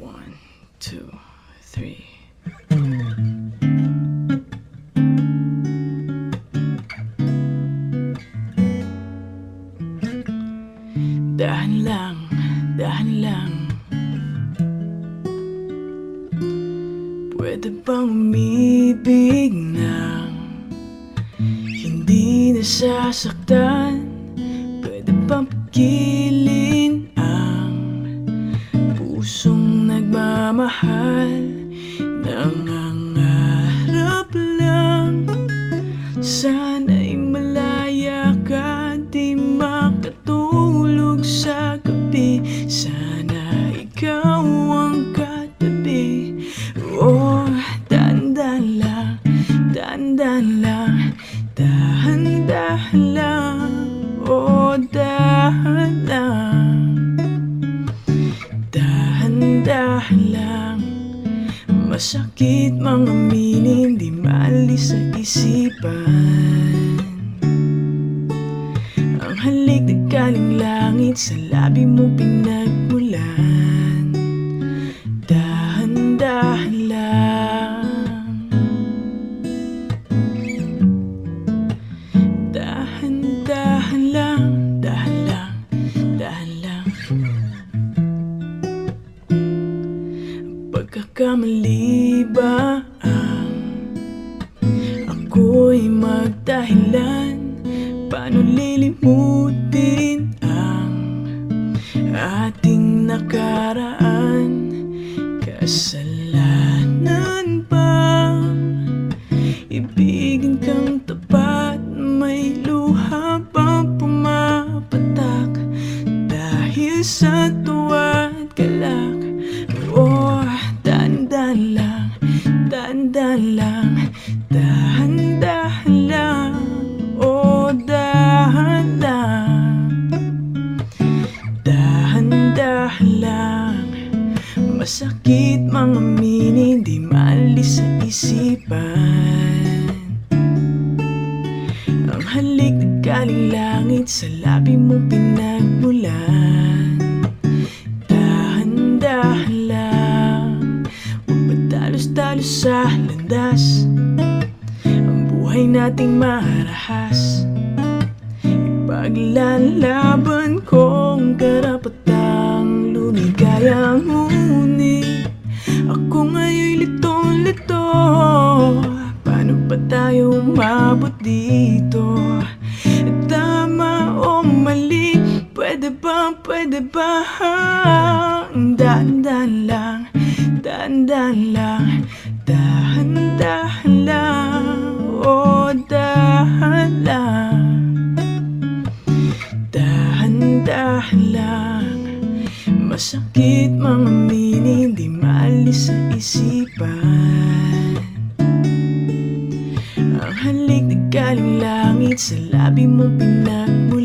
One, two, three. Dahan lang, dahan lang Pwede bang umibig ng Hindi nasasaktan Pwede bang pagkilin ang Pusong nagmamahal Nangangarap lang. Sana'y malaya ka Di makatulog sa gabi. Sana ikaw ang katabi. Oh, dandan lang Dandan lang Dahan-dahan lang Oh, dahan lang Dahan-dahan Masakit mga aminin Di maalis sa isipan. Ang halik na galing langit Sa labi mo pinagmulan Pagkakamali ba ang Ako'y magdahilan Paano lilimutin ang Ating nakaraan? Kasalanan ba Ibigin kang tapat May luha bang pumapatak. Dahil sa tuwa at galak lang Dandan lang Dahan-dahan lang Oh, dahan lang Dahan-dahan lang Masakit mga mini Di maalis sa isipan. Ang halik na galing langit Sa labi mo pinagmulan sa landas. Ang buhay nating marahas. Ipaglalaban kong karapatang lumigaya Ngunit ako nga'y litong-lito Paano ba tayo umabot dito? Tama o mali Pwede ba, pwede ba Dahan-dahan lang Dahan-dahan lang Dahan-dahan lang Oh, dahan lang. Dahan-dahan lang Masakit mga mini Di maalis sa isipan. Ang halik na galing langit Sa labi mo pinagmula